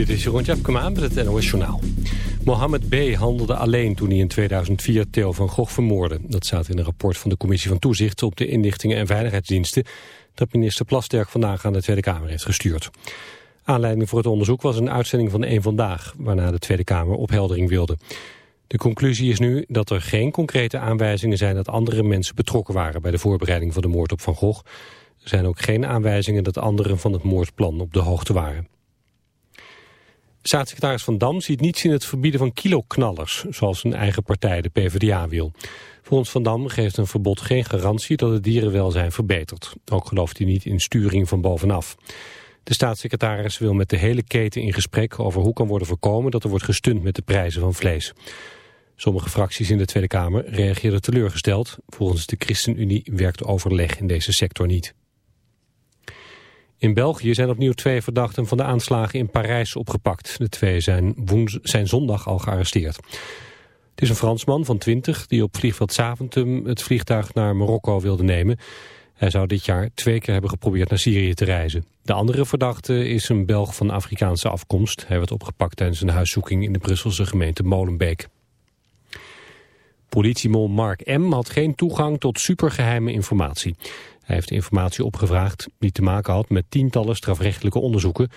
Dit is Jeroen Tjepkema met het NOS Journaal. Mohammed B. handelde alleen toen hij in 2004 Theo van Gogh vermoordde. Dat staat in een rapport van de Commissie van Toezicht op de inlichtingen en veiligheidsdiensten... dat minister Plasterk vandaag aan de Tweede Kamer heeft gestuurd. Aanleiding voor het onderzoek was een uitzending van Eén Vandaag... waarna de Tweede Kamer opheldering wilde. De conclusie is nu dat er geen concrete aanwijzingen zijn... dat andere mensen betrokken waren bij de voorbereiding van de moord op Van Gogh. Er zijn ook geen aanwijzingen dat anderen van het moordplan op de hoogte waren. Staatssecretaris Van Dam ziet niets in het verbieden van kiloknallers, zoals zijn eigen partij, de PvdA, wil. Volgens Van Dam geeft een verbod geen garantie dat het dierenwelzijn verbetert. Ook gelooft hij niet in sturing van bovenaf. De staatssecretaris wil met de hele keten in gesprek over hoe kan worden voorkomen dat er wordt gestund met de prijzen van vlees. Sommige fracties in de Tweede Kamer reageerden teleurgesteld. Volgens de ChristenUnie werkt overleg in deze sector niet. In België zijn opnieuw twee verdachten van de aanslagen in Parijs opgepakt. De twee zijn, zijn zondag al gearresteerd. Het is een Fransman van 20 die op vliegveld Zaventem het vliegtuig naar Marokko wilde nemen. Hij zou dit jaar twee keer hebben geprobeerd naar Syrië te reizen. De andere verdachte is een Belg van Afrikaanse afkomst. Hij werd opgepakt tijdens een huiszoeking in de Brusselse gemeente Molenbeek. Politiemol Mark M. had geen toegang tot supergeheime informatie. Hij heeft informatie opgevraagd die te maken had met tientallen strafrechtelijke onderzoeken.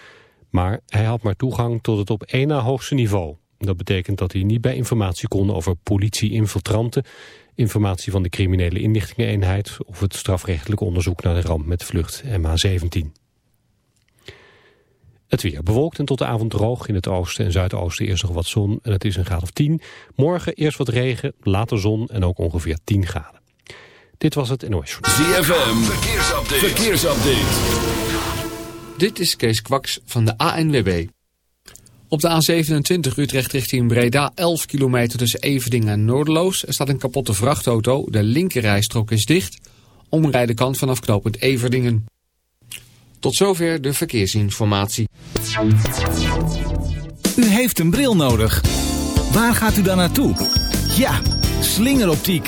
Maar hij had maar toegang tot het op één na hoogste niveau. Dat betekent dat hij niet bij informatie kon over politie-infiltranten, informatie van de criminele inlichtingeneenheid of het strafrechtelijk onderzoek naar de ramp met vlucht MH17. Het weer bewolkt en tot de avond droog. In het oosten en zuidoosten eerst nog wat zon en het is een graad of 10. Morgen eerst wat regen, later zon en ook ongeveer 10 graden. Dit was het NOS. ZFM, verkeersupdate. verkeersupdate. Dit is Kees Kwaks van de ANWB. Op de A27 Utrecht richting Breda 11 kilometer tussen Everdingen en Noordeloos. Er staat een kapotte vrachtauto. De linkerrijstrook is dicht. Omrijden kan vanaf knooppunt Everdingen. Tot zover de verkeersinformatie. U heeft een bril nodig. Waar gaat u dan naartoe? Ja, slingeroptiek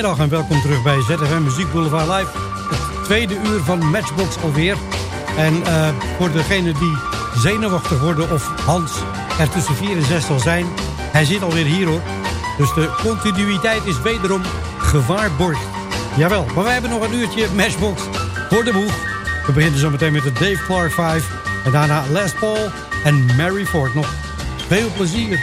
Goedemiddag en welkom terug bij ZFM Muziek Boulevard Live. Het tweede uur van Matchbox alweer. En uh, voor degenen die zenuwachtig worden of Hans er tussen 4 en 6 zal zijn... hij zit alweer hier hoor. Dus de continuïteit is wederom gewaarborgd. Jawel, maar wij hebben nog een uurtje Matchbox voor de boeg. We beginnen zo meteen met de Dave Clark 5. En daarna Les Paul en Mary Ford. Nog veel plezier.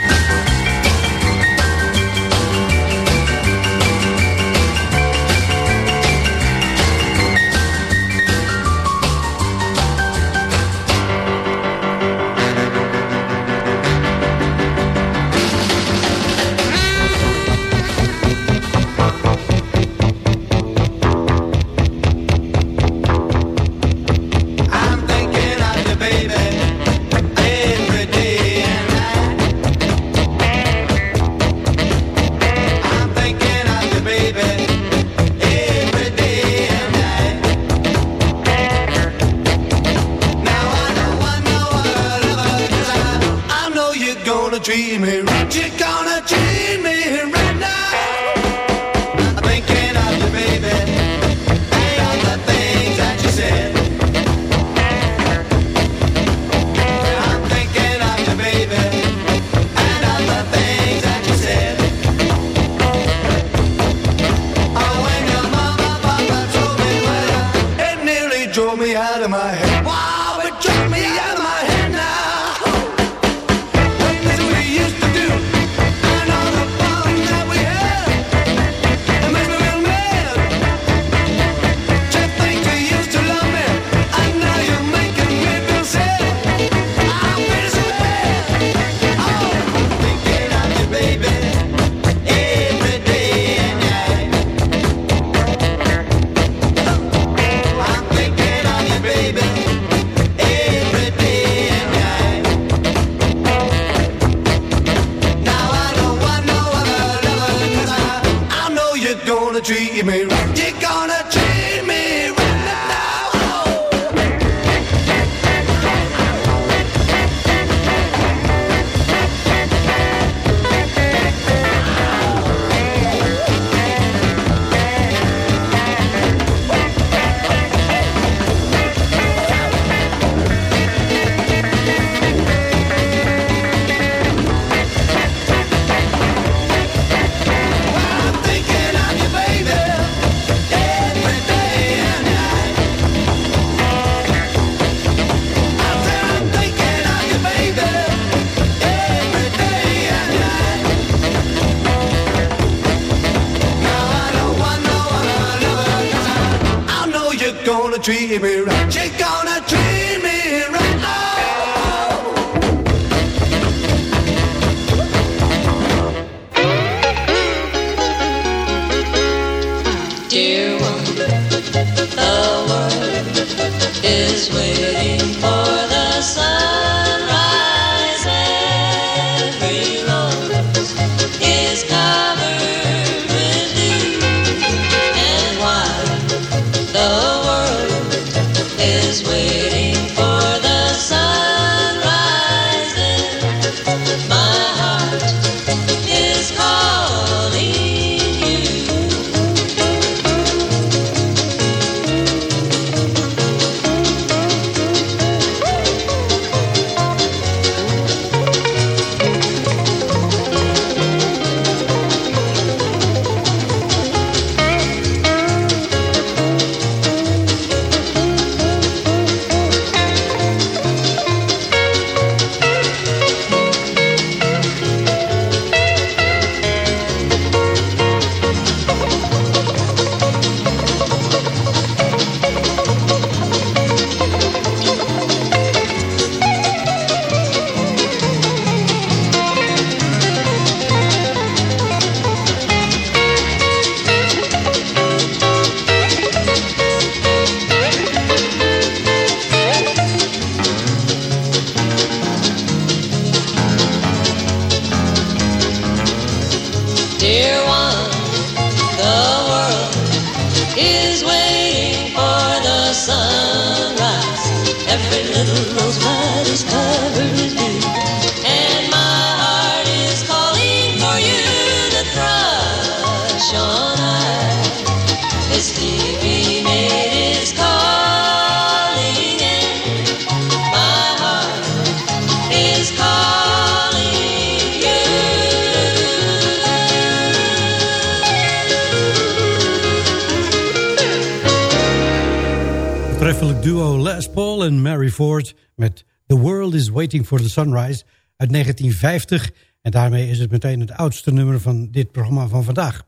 Treffelijk duo Les Paul en Mary Ford met The World is Waiting for the Sunrise uit 1950. En daarmee is het meteen het oudste nummer van dit programma van vandaag.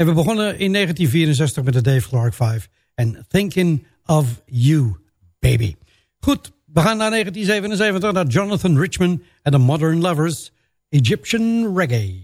En we begonnen in 1964 met de Dave Clark 5. En Thinking of You, Baby. Goed, we gaan naar 1977, naar Jonathan Richman en de Modern Lovers. Egyptian Reggae.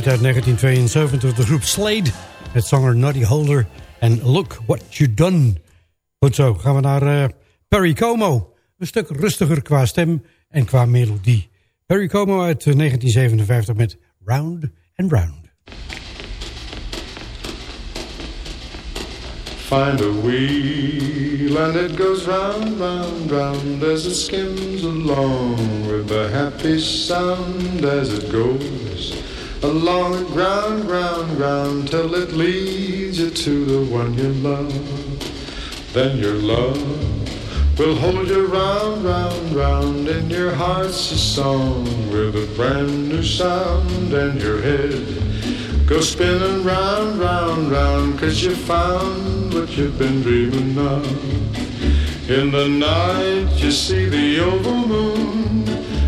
Top 100 hit uit 1972, de groep Slade. Met zanger Noddy Holder en Look What You Done. Goed zo, gaan we naar eh, Perry Como. Een stuk rustiger qua stem en qua melodie. Perry Como uit eh, 1957 met Round and Round. Find a wheel and it goes round, round, round as it skims along with a happy sound as it goes along the ground, ground, ground till it leads you to the one you love. Then your love will hold you round, round, round and your heart's a song with a brand new sound and your head Go spinning round, round, round, cause you found what you've been dreaming of. In the night you see the oval moon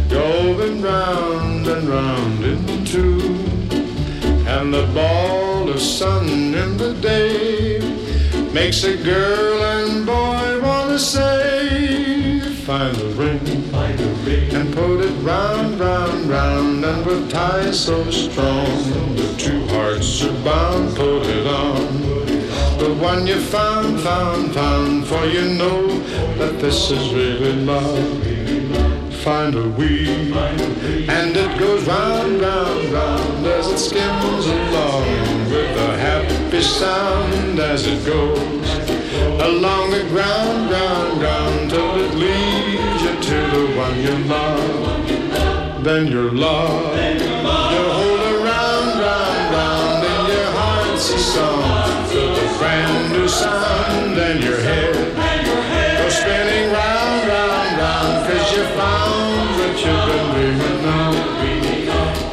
going round and round in two. And the ball of sun in the day makes a girl and boy wanna say, find a ring, find a ring, and put it round, round, round, and with ties so strong, the two hearts are bound, put it on. The one you found, found, found, for you know that this is really love. Find a wheel, and it goes round, round, round as it skims along with a happy sound as it goes along the ground, ground, ground till it leads you to the one you love. Then your love, you hold around, round, round in your heart's a song with a brand new sound and your head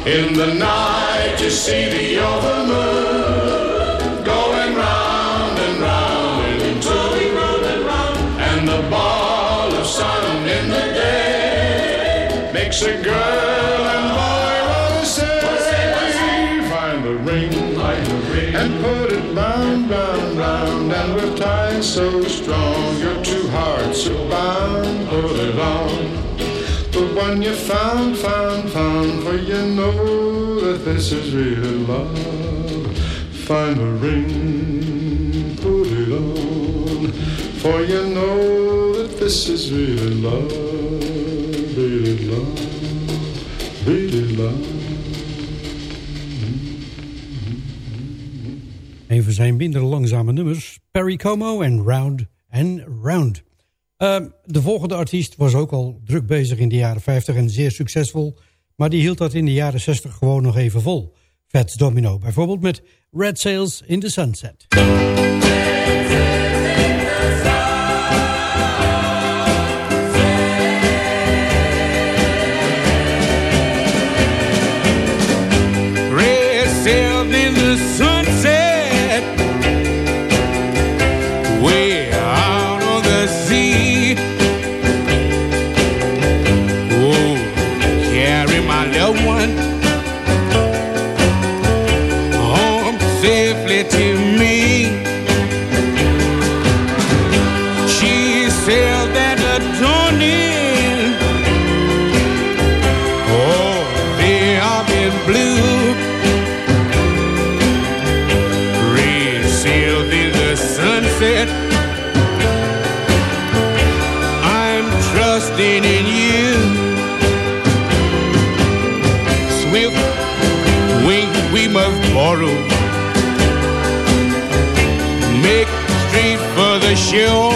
In the night you see the over moon going round and round into the round and round, and the ball of sun in the day makes a girl and boy wanna say find the ring and put it round round round and with ties so strong your two hearts are bound. Put it on. the one you found found found for you know that this is real love find a ring put it on for you know that this is really love, really love, really love. Een zijn minder langzame nummers. Perry Como en Round and Round. Ehm, de volgende artiest was ook al druk bezig in de jaren 50 en zeer succesvol. Maar die hield dat in de jaren 60 gewoon nog even vol. Fats Domino bijvoorbeeld met Red Sails in the Sunset. For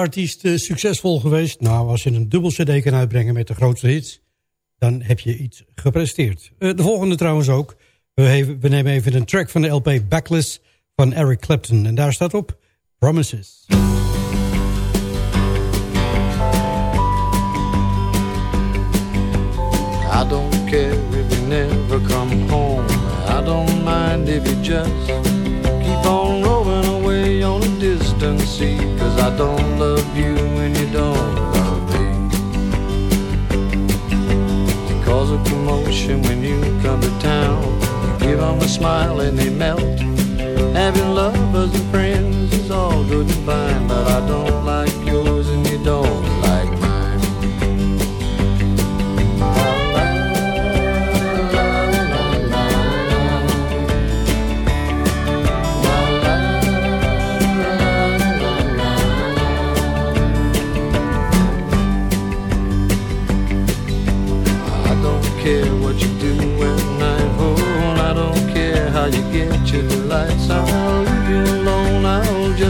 artiest eh, succesvol geweest? Nou, als je een dubbel cd kan uitbrengen met de grootste hits... dan heb je iets gepresteerd. Eh, de volgende trouwens ook. We, nemen even een track van de LP Backless van Eric Clapton. En daar staat op Promises. I don't care if you never come home. I don't mind if you just keep on rolling away on a distant sea. I don't love you when you don't love me. You cause a commotion when you come to town. You give them a smile and they melt. Having lovers and friends is all good and fine. But I don't like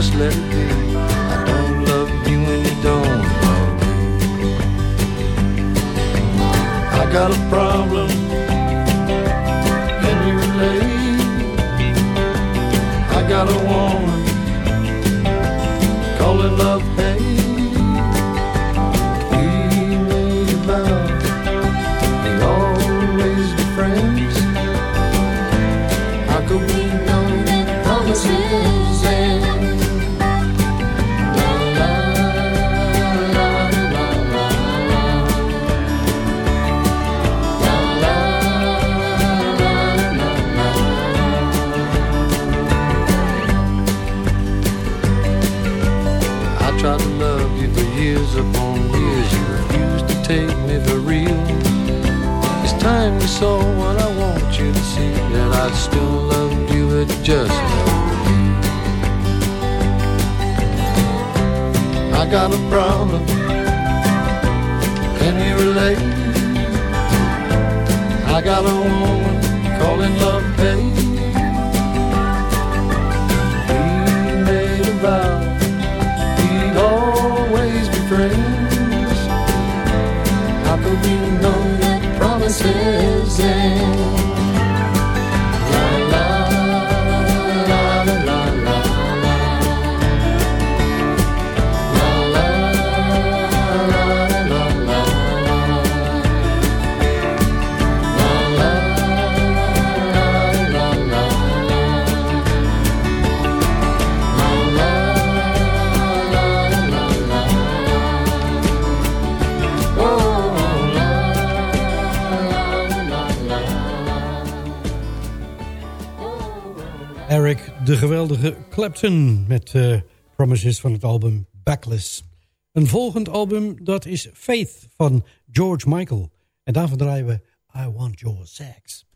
just let it be. I don't love you and you don't love me. I got a problem. Can you relate? I got a woman. Met eh, Promises van het album Backless. Een volgend album, dat is Faith van George Michael. En daarvan draaien we I Want Your Sex.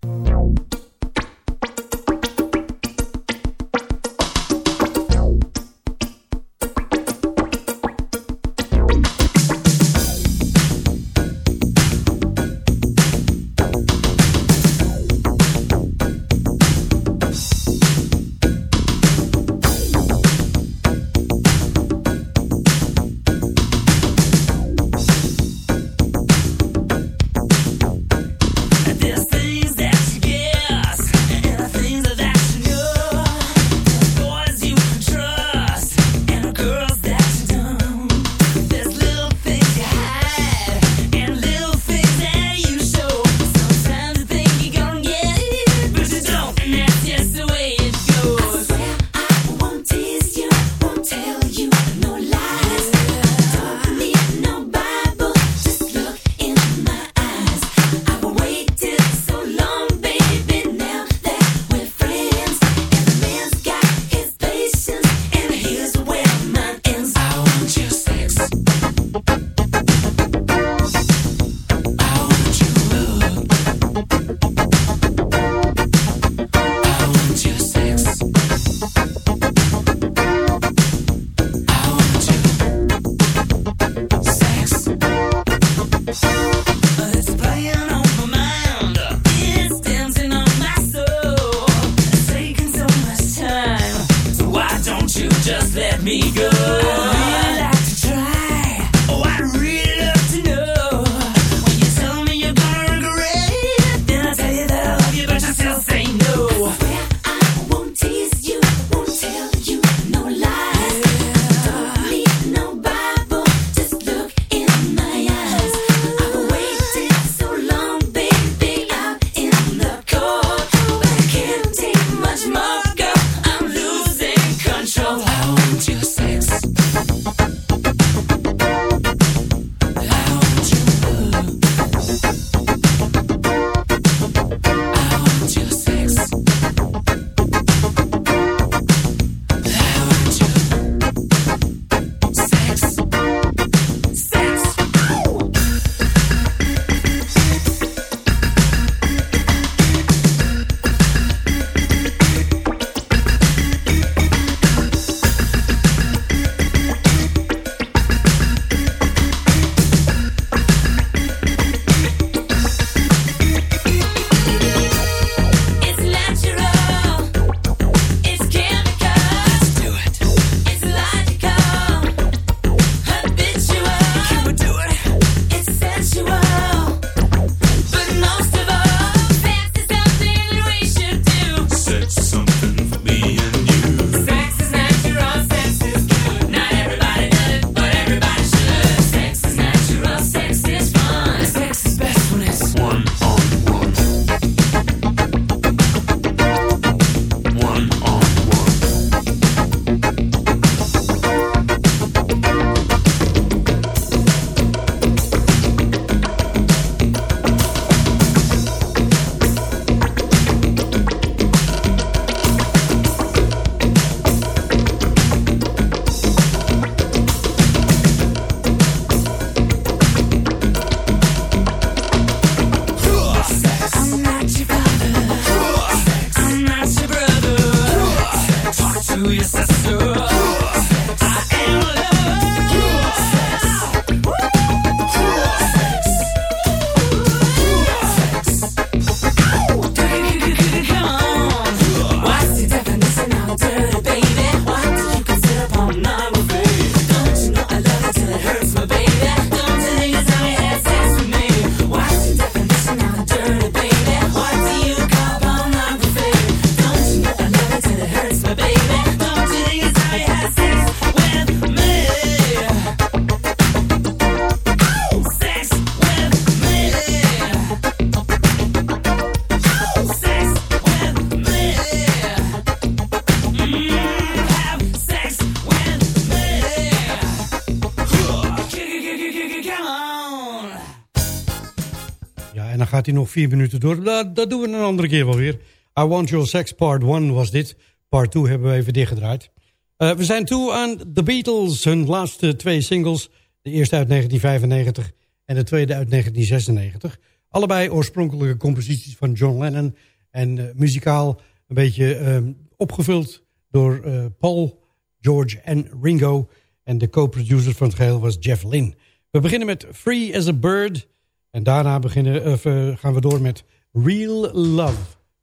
die nog vier minuten door. Dat, dat doen we een andere keer wel weer. I Want Your Sex Part 1 was dit. Part 2 hebben we even dichtgedraaid. Eh, we zijn toe aan The Beatles, hun laatste twee singles. De eerste uit 1995 en de tweede uit 1996. Allebei oorspronkelijke composities van John Lennon. En eh, muzikaal een beetje ehm, opgevuld door eh, Paul, George en Ringo. En de co-producer van het geheel was Jeff Lynne. We beginnen met Free as a Bird... En daarna beginnen, eh, gaan we door met Real Love.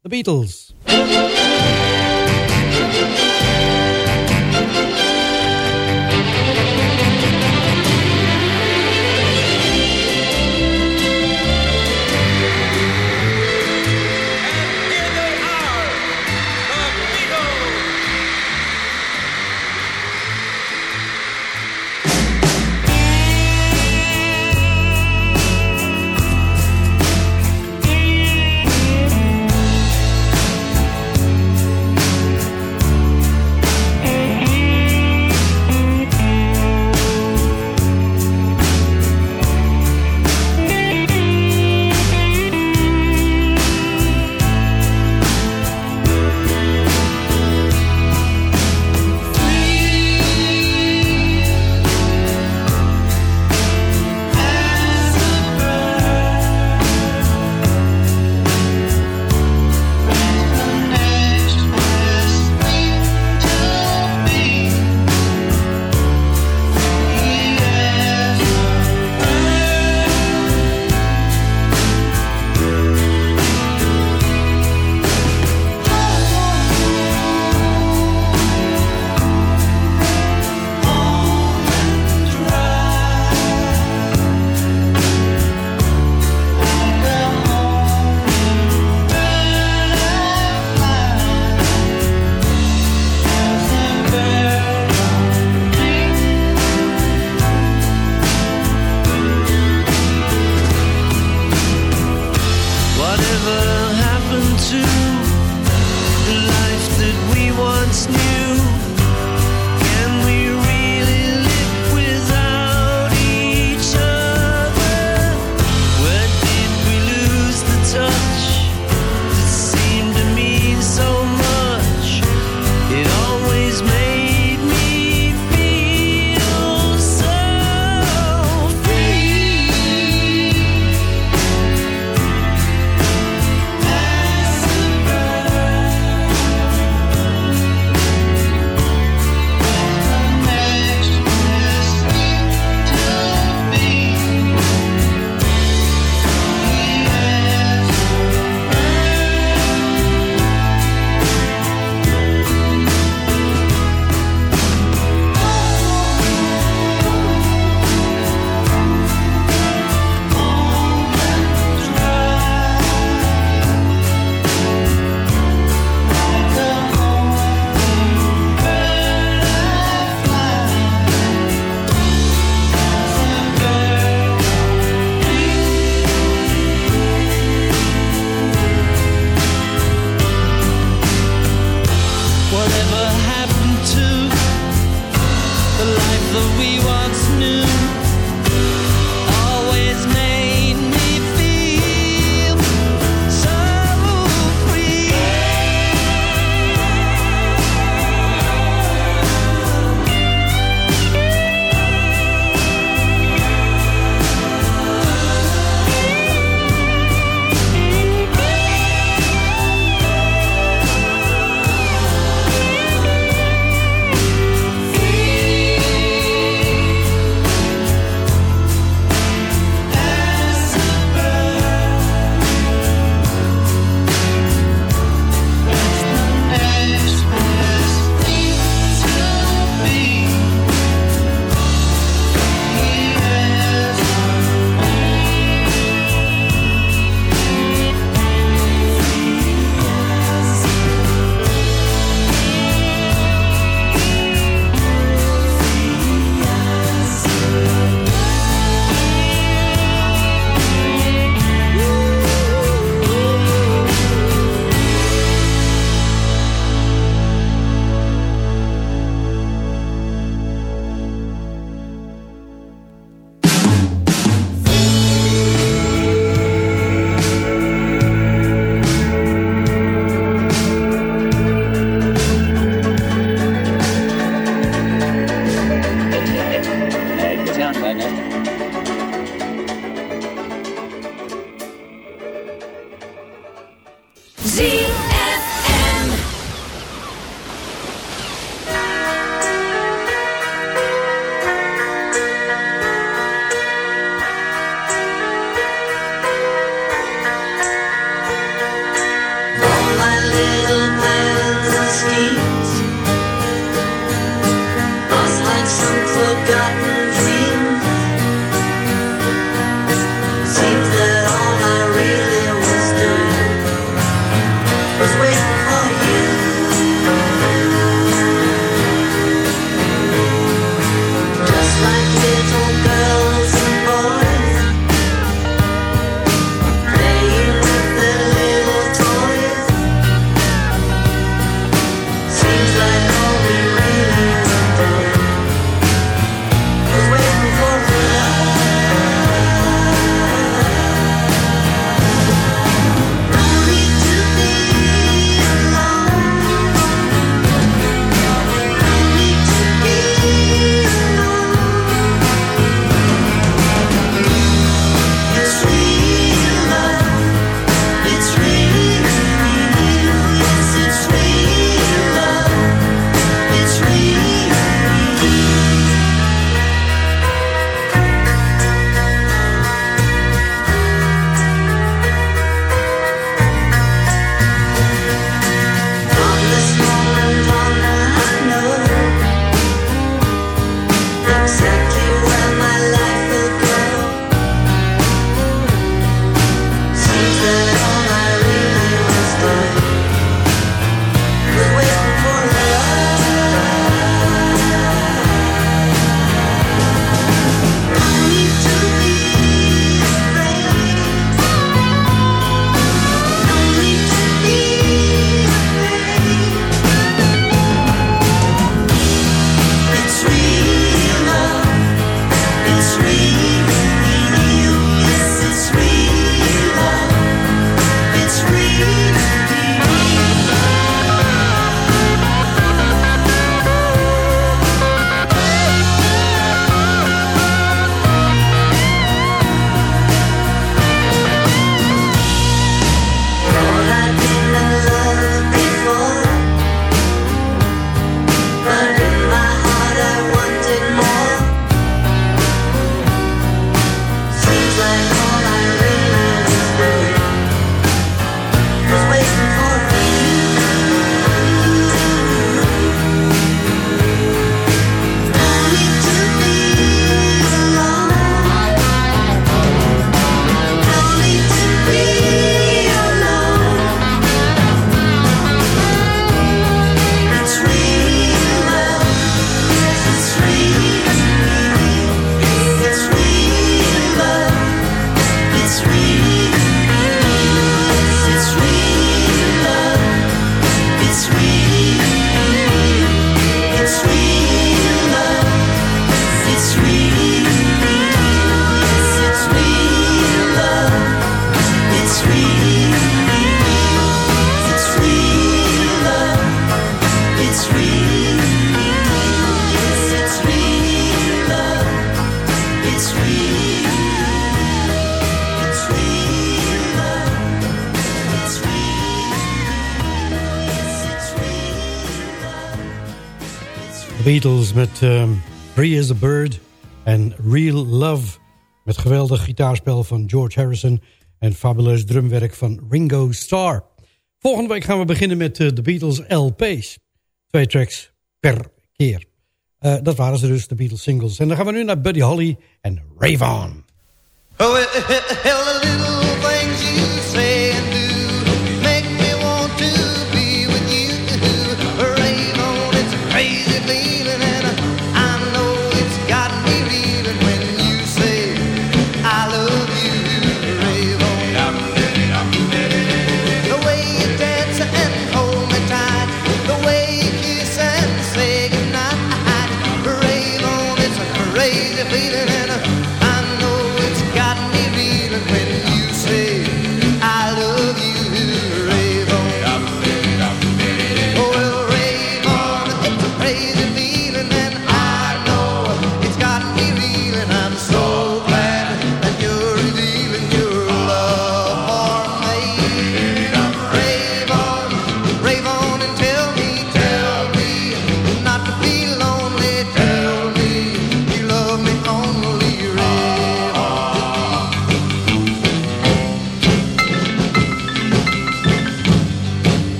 The Beatles. Beatles met ehm, um, Free as a Bird en Real Love. Met geweldig gitaarspel van George Harrison en fabuleus drumwerk van Ringo Starr. Volgende week gaan we beginnen met eh, de Beatles LP's. Twee tracks per keer. Eh, dat waren ze dus, de Beatles singles. En dan gaan we nu naar Buddy Holly en Rave On. Oh, little things you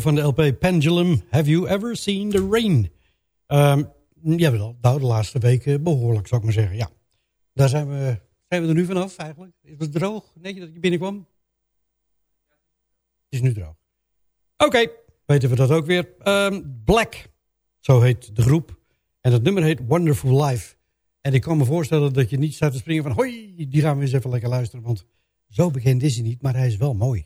Van de LP Pendulum. Have you ever seen the rain? Ja, jawel, nou de laatste weken behoorlijk, zou ik maar zeggen. Ja, daar zijn we, zijn we er nu vanaf eigenlijk. Is het droog, Netje dat je binnenkwam? Het is nu droog. Oké, weten we dat ook weer. Ehm, Black, zo heet de groep. En het nummer heet Wonderful Life. En ik kan me voorstellen dat je niet staat te springen van... hoi, die gaan we eens even lekker luisteren. Want zo begint is hij niet, maar hij is wel mooi.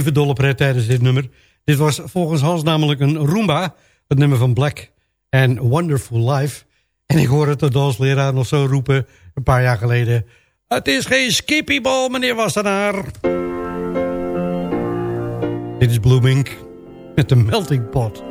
Even dolle pret tijdens dit nummer. Dit was volgens Hans namelijk een Roomba, het nummer van Black en Wonderful Life. En ik hoorde de dansleraar nog zo roepen, een paar jaar geleden... Het is geen skippybal, meneer Wassenaar. Dit is Blooming met de melting pot.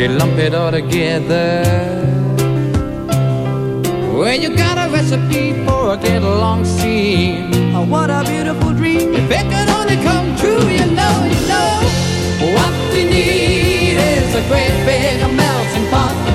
You lump it all together, well, you got a recipe for a get along scene. Oh, what a beautiful dream! If it could only come true, you know, you know, what we need is a great big melting pot.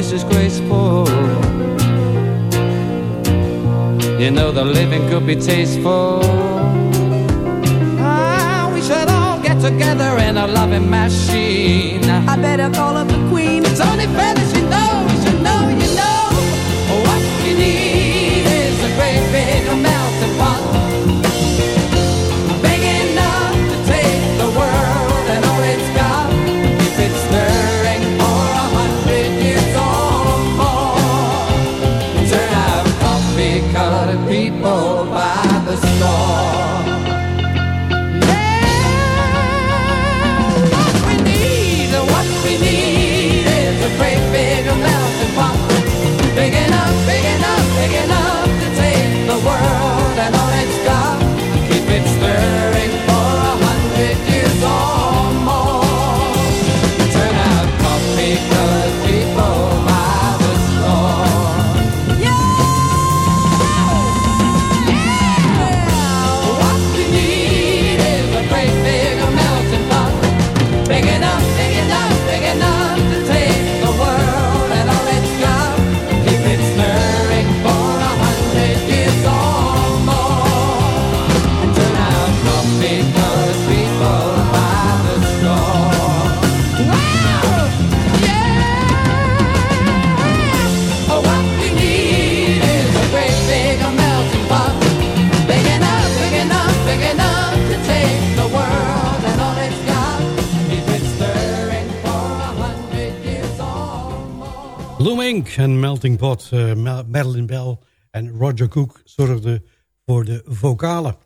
Mrs. Graceful. You know the living could be tasteful. Ah, we should all get together in a loving machine. I better call up the queen. It's only fair that you en Melting Pot, Mel- Madeline Bell en Roger Cook zorgden voor de vocalen.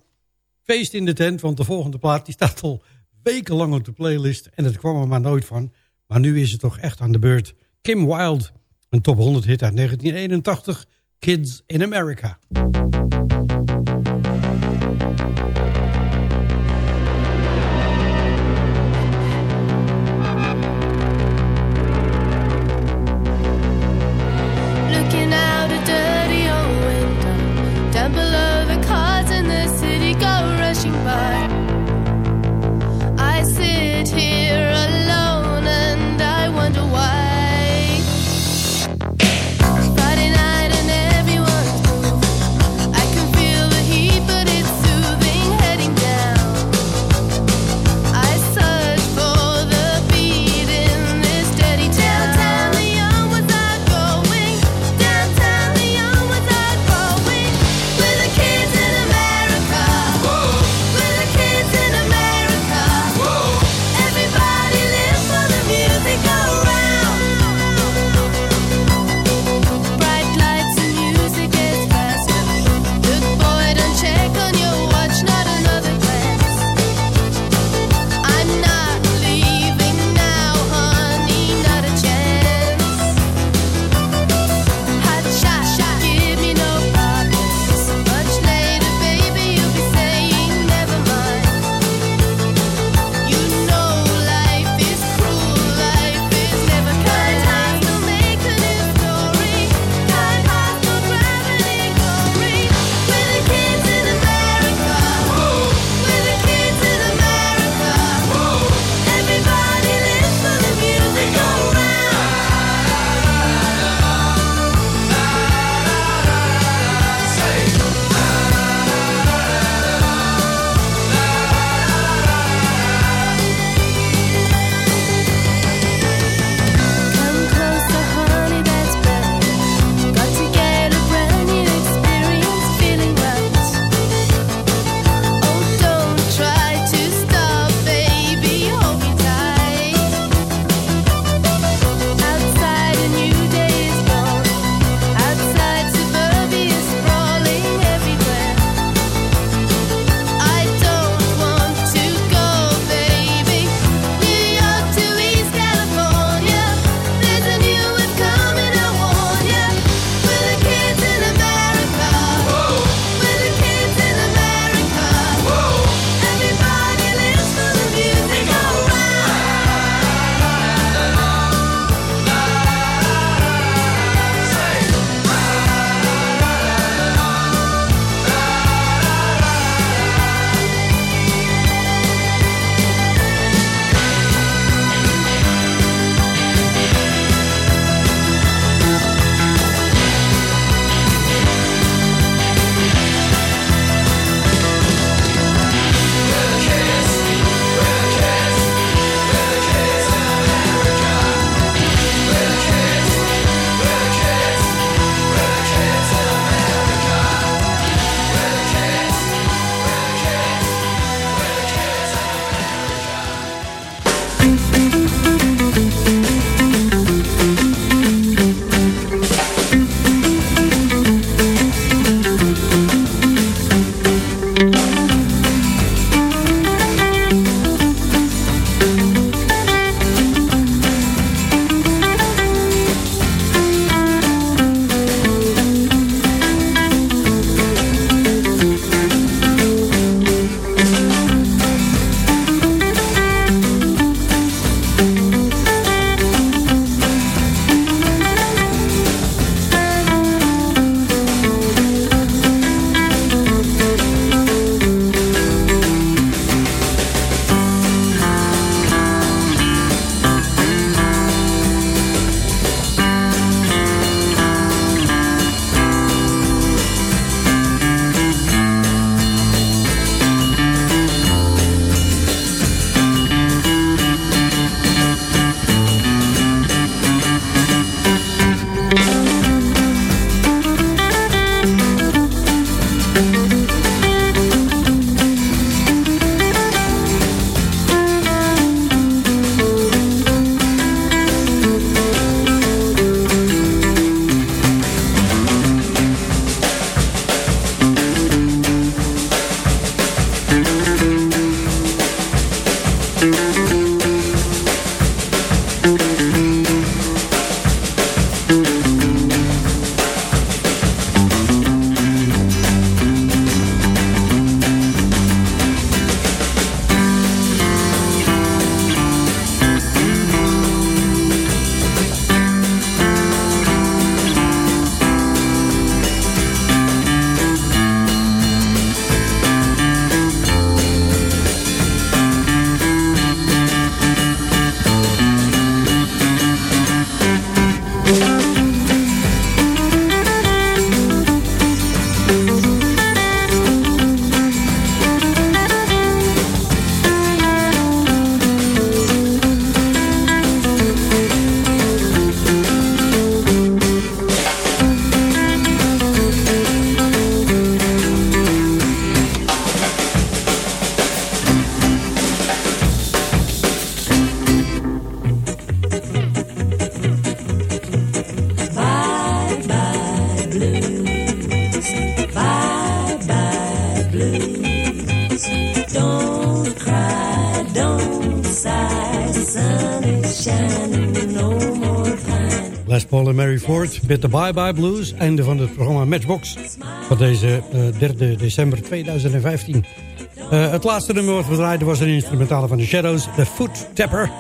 Feest in de tent, want de volgende plaat staat al wekenlang op de playlist en het kwam er maar nooit van. Maar nu is het toch echt aan de beurt. Kim Wilde, een top 100 hit uit 1981, Kids in America. Met de Bye Bye Blues. Einde van het programma Matchbox van deze eh 3 december 2015. Eh, het laatste nummer wat we draaiden was een instrumentale van de Shadows, The Foot Tapper.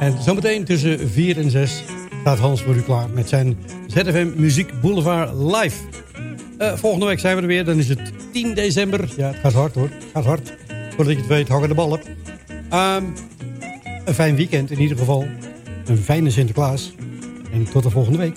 En zometeen tussen 4 en 6 staat Hans voor u klaar met zijn ZFM Muziek Boulevard live. Eh, volgende week zijn we er weer, dan is het 10 december. Ja, het gaat hard hoor, het gaat hard. Voordat je het weet hangen de ballen. Ehm, een fijn weekend in ieder geval. Een fijne Sinterklaas. En tot de volgende week.